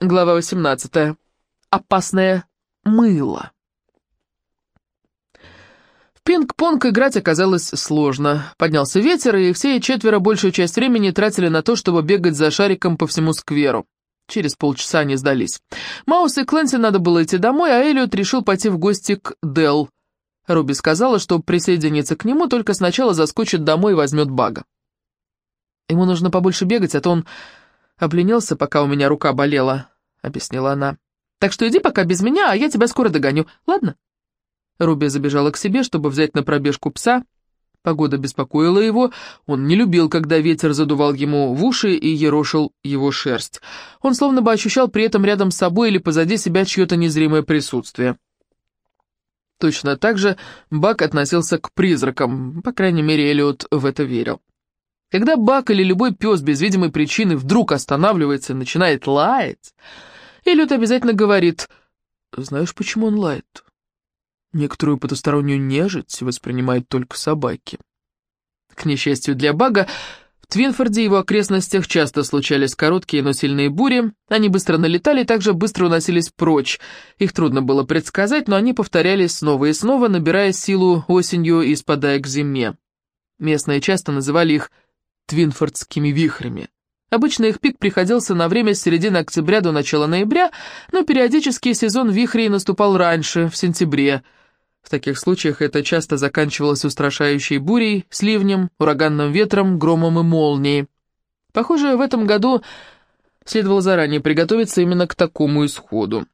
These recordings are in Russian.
Глава 18. Опасное мыло. В пинг-понг играть оказалось сложно. Поднялся ветер, и все четверо большую часть времени тратили на то, чтобы бегать за шариком по всему скверу. Через полчаса они сдались. Маус и Клэнси надо было идти домой, а Эллиот решил пойти в гости к Делл. Руби сказала, что присоединится к нему, только сначала заскочит домой и возьмет бага. Ему нужно побольше бегать, а то он обленился, пока у меня рука болела объяснила она. «Так что иди пока без меня, а я тебя скоро догоню, ладно?» Руби забежала к себе, чтобы взять на пробежку пса. Погода беспокоила его, он не любил, когда ветер задувал ему в уши и ерошил его шерсть. Он словно бы ощущал при этом рядом с собой или позади себя чье-то незримое присутствие. Точно так же Бак относился к призракам, по крайней мере, Эллиот в это верил. Когда Бак или любой пес без видимой причины вдруг останавливается и начинает лаять, Эллиот обязательно говорит, знаешь, почему он лает? Некоторую потустороннюю нежить воспринимают только собаки. К несчастью для Бага, в Твинфорде и его окрестностях часто случались короткие, но сильные бури. Они быстро налетали и также быстро уносились прочь. Их трудно было предсказать, но они повторялись снова и снова, набирая силу осенью и спадая к зиме. Местные часто называли их «твинфордскими вихрями». Обычно их пик приходился на время с середины октября до начала ноября, но периодически сезон вихрей наступал раньше, в сентябре. В таких случаях это часто заканчивалось устрашающей бурей, сливнем, ураганным ветром, громом и молнией. Похоже, в этом году следовало заранее приготовиться именно к такому исходу.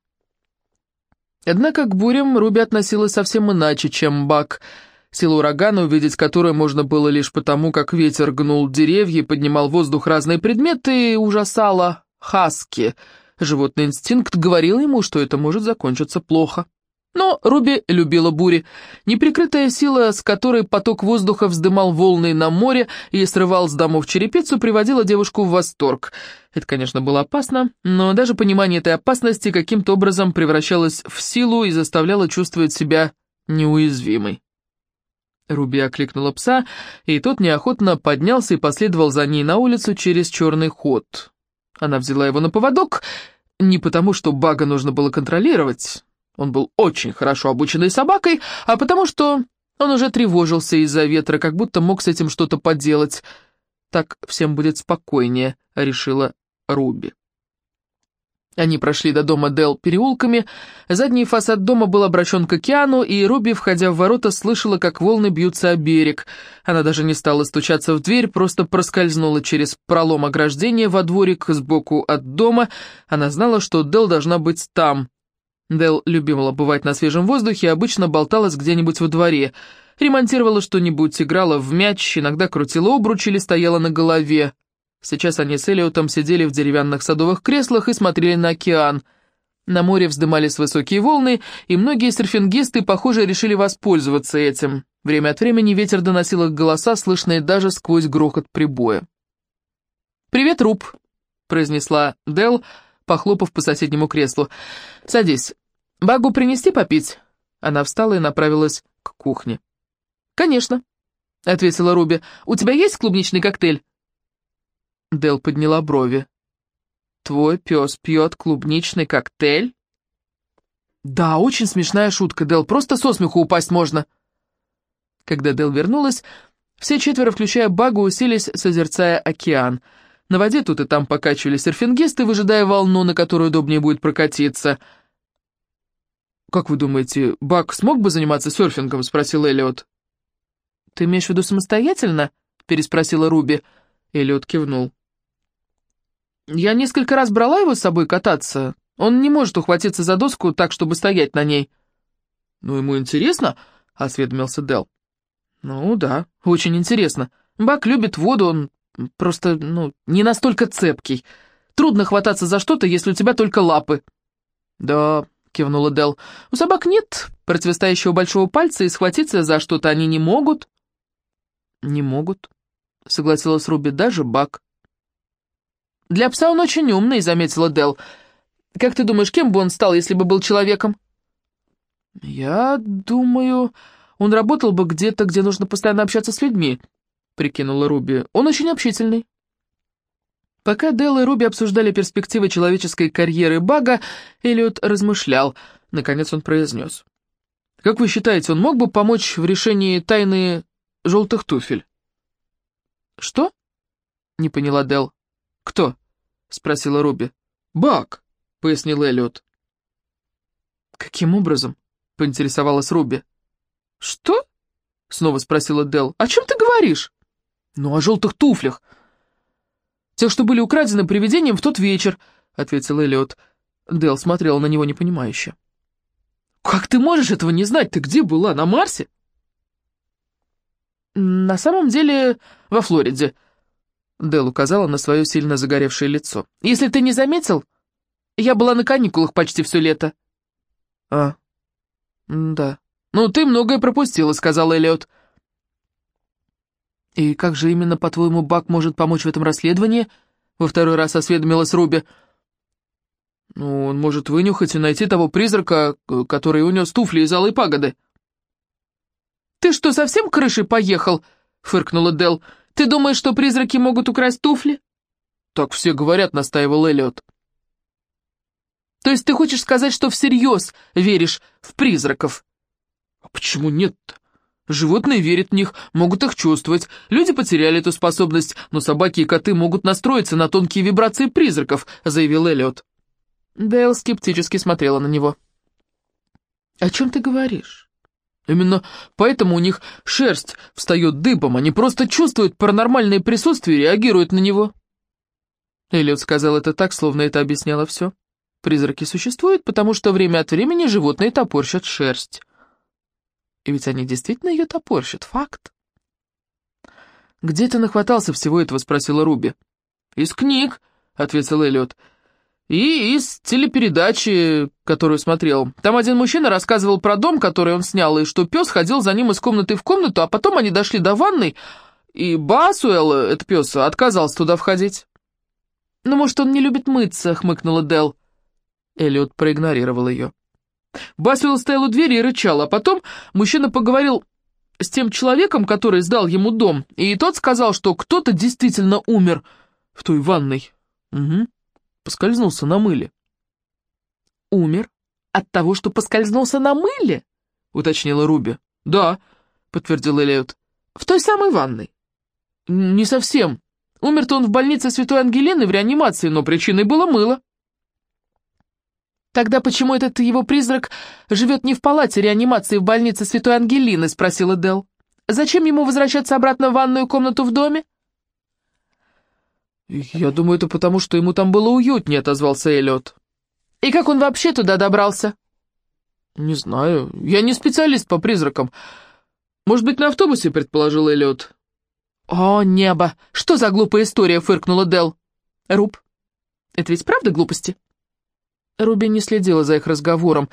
Однако к бурям Руби относилась совсем иначе, чем Бак — Силу урагана, увидеть которую можно было лишь потому, как ветер гнул деревья и поднимал в воздух разные предметы, ужасало Хаски. Животный инстинкт говорил ему, что это может закончиться плохо. Но Руби любила бури. Неприкрытая сила, с которой поток воздуха вздымал волны на море и срывал с домов черепицу, приводила девушку в восторг. Это, конечно, было опасно, но даже понимание этой опасности каким-то образом превращалось в силу и заставляло чувствовать себя неуязвимой. Руби окликнула пса, и тот неохотно поднялся и последовал за ней на улицу через черный ход. Она взяла его на поводок, не потому что Бага нужно было контролировать, он был очень хорошо обученной собакой, а потому что он уже тревожился из-за ветра, как будто мог с этим что-то поделать. «Так всем будет спокойнее», — решила Руби. Они прошли до дома Дел переулками, задний фасад дома был обращен к океану, и Руби, входя в ворота, слышала, как волны бьются о берег. Она даже не стала стучаться в дверь, просто проскользнула через пролом ограждения во дворик сбоку от дома. Она знала, что Дел должна быть там. Дел любила бывать на свежем воздухе и обычно болталась где-нибудь во дворе. Ремонтировала что-нибудь, играла в мяч, иногда крутила обруч или стояла на голове. Сейчас они с Элиотом сидели в деревянных садовых креслах и смотрели на океан. На море вздымались высокие волны, и многие серфингисты, похоже, решили воспользоваться этим. Время от времени ветер доносил их голоса, слышные даже сквозь грохот прибоя. «Привет, Руб», — произнесла Дел, похлопав по соседнему креслу. «Садись. Багу принести попить?» Она встала и направилась к кухне. «Конечно», — ответила Руби. «У тебя есть клубничный коктейль?» Дел подняла брови. «Твой пес пьет клубничный коктейль?» «Да, очень смешная шутка, Дел, просто со смеху упасть можно». Когда Дел вернулась, все четверо, включая Багу, уселись, созерцая океан. На воде тут и там покачивали серфингисты, выжидая волну, на которую удобнее будет прокатиться. «Как вы думаете, Баг смог бы заниматься серфингом?» — спросил Эллиот. «Ты имеешь в виду самостоятельно?» — переспросила Руби. Эллиот кивнул. Я несколько раз брала его с собой кататься. Он не может ухватиться за доску так, чтобы стоять на ней. «Ну, ему интересно?» — осведомился Дел. «Ну да, очень интересно. Бак любит воду, он просто, ну, не настолько цепкий. Трудно хвататься за что-то, если у тебя только лапы». «Да», — кивнула Дел, — «у собак нет противостоящего большого пальца, и схватиться за что-то они не могут». «Не могут», — согласилась Руби, — «даже Бак». «Для пса он очень умный», — заметила Дел. «Как ты думаешь, кем бы он стал, если бы был человеком?» «Я думаю, он работал бы где-то, где нужно постоянно общаться с людьми», — прикинула Руби. «Он очень общительный». Пока Дел и Руби обсуждали перспективы человеческой карьеры Бага, Эллиот размышлял. Наконец он произнес. «Как вы считаете, он мог бы помочь в решении тайны желтых туфель?» «Что?» — не поняла Дел. «Кто?» — спросила Руби. «Баг», — пояснил Эллиот. «Каким образом?» — поинтересовалась Руби. «Что?» — снова спросила Дел. «О чем ты говоришь?» «Ну, о желтых туфлях», «Тех, что были украдены привидением в тот вечер», — ответил Эллиот. Дэл смотрел на него непонимающе. «Как ты можешь этого не знать? Ты где была, на Марсе?» «На самом деле, во Флориде», — Дэл указала на свое сильно загоревшее лицо. «Если ты не заметил, я была на каникулах почти все лето». «А, да. Ну, ты многое пропустила», — сказал Эллиот. «И как же именно, по-твоему, Бак может помочь в этом расследовании?» Во второй раз осведомилась Руби. «Ну, он может вынюхать и найти того призрака, который унес туфли из Алой Пагоды». «Ты что, совсем крышей поехал?» — фыркнула Дел. «Ты думаешь, что призраки могут украсть туфли?» «Так все говорят», — настаивал Эллиот. «То есть ты хочешь сказать, что всерьез веришь в призраков?» «А почему нет-то?» Животные верят в них, могут их чувствовать. Люди потеряли эту способность, но собаки и коты могут настроиться на тонкие вибрации призраков», — заявил Эллиот. Дейл скептически смотрела на него. «О чем ты говоришь?» «Именно поэтому у них шерсть встает дыбом, они просто чувствуют паранормальное присутствие и реагируют на него». Эллиот сказал это так, словно это объясняло все. Призраки существуют, потому что время от времени животные топорщат шерсть. И ведь они действительно ее топорщат, факт. «Где ты нахватался всего этого?» — спросила Руби. «Из книг», — ответил Эллиот. «И из телепередачи, которую смотрел. Там один мужчина рассказывал про дом, который он снял, и что пес ходил за ним из комнаты в комнату, а потом они дошли до ванной, и Басуэлл, этот пес, отказался туда входить». «Ну, может, он не любит мыться», — хмыкнула Дел. Эллиот проигнорировал ее. Басвилл стоял у двери и рычал, а потом мужчина поговорил с тем человеком, который сдал ему дом, и тот сказал, что кто-то действительно умер в той ванной. Угу. Поскользнулся на мыле. «Умер? От того, что поскользнулся на мыле?» — уточнила Руби. «Да», — подтвердил Элиот. «В той самой ванной?» «Не совсем. Умер-то он в больнице Святой Ангелины в реанимации, но причиной было мыло». «Тогда почему этот его призрак живет не в палате реанимации в больнице Святой Ангелины?» — спросила Дел. «Зачем ему возвращаться обратно в ванную комнату в доме?» «Я думаю, это потому, что ему там было уютнее», — отозвался Эллиот. «И как он вообще туда добрался?» «Не знаю. Я не специалист по призракам. Может быть, на автобусе?» — предположил Эллиот. «О, небо! Что за глупая история?» — фыркнула Дел. «Руб, это ведь правда глупости?» Руби не следила за их разговором.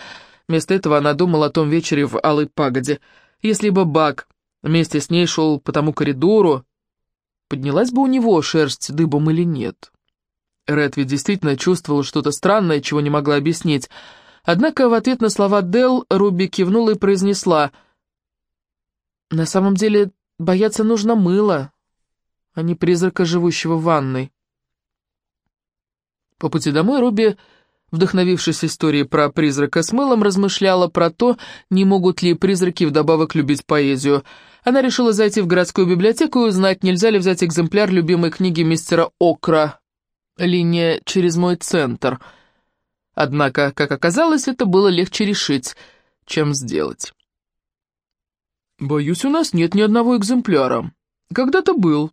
Вместо этого она думала о том вечере в Алой Пагоде. Если бы Бак вместе с ней шел по тому коридору, поднялась бы у него шерсть дыбом или нет. Ред ведь действительно чувствовала что-то странное, чего не могла объяснить. Однако в ответ на слова Дел Руби кивнула и произнесла. «На самом деле бояться нужно мыло, а не призрака, живущего в ванной». По пути домой Руби вдохновившись историей про призрака с мылом, размышляла про то, не могут ли призраки вдобавок любить поэзию. Она решила зайти в городскую библиотеку и узнать, нельзя ли взять экземпляр любимой книги мистера Окра «Линия через мой центр». Однако, как оказалось, это было легче решить, чем сделать. «Боюсь, у нас нет ни одного экземпляра. Когда-то был,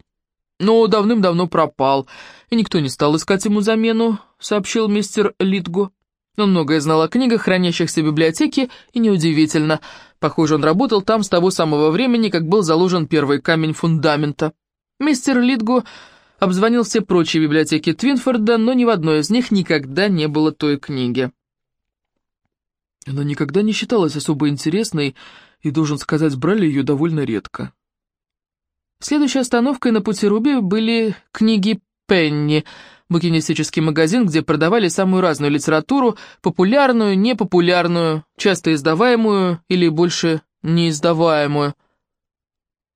но давным-давно пропал, и никто не стал искать ему замену», — сообщил мистер Литго. Он многое знал о книгах, хранящихся в библиотеке, и неудивительно. Похоже, он работал там с того самого времени, как был заложен первый камень фундамента. Мистер Литго обзвонил все прочие библиотеки Твинфорда, но ни в одной из них никогда не было той книги. Она никогда не считалась особо интересной, и, должен сказать, брали ее довольно редко. Следующей остановкой на пути Руби были книги Пенни, букинистический магазин, где продавали самую разную литературу, популярную, непопулярную, часто издаваемую или больше неиздаваемую.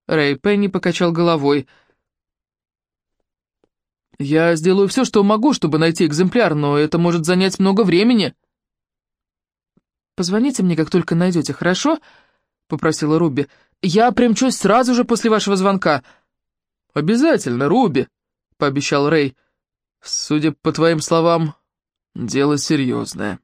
Рэй Пенни покачал головой. Я сделаю все, что могу, чтобы найти экземпляр, но это может занять много времени. Позвоните мне, как только найдете, хорошо?» — попросила Руби. «Я примчусь сразу же после вашего звонка». «Обязательно, Руби», — пообещал Рэй. «Судя по твоим словам, дело серьезное».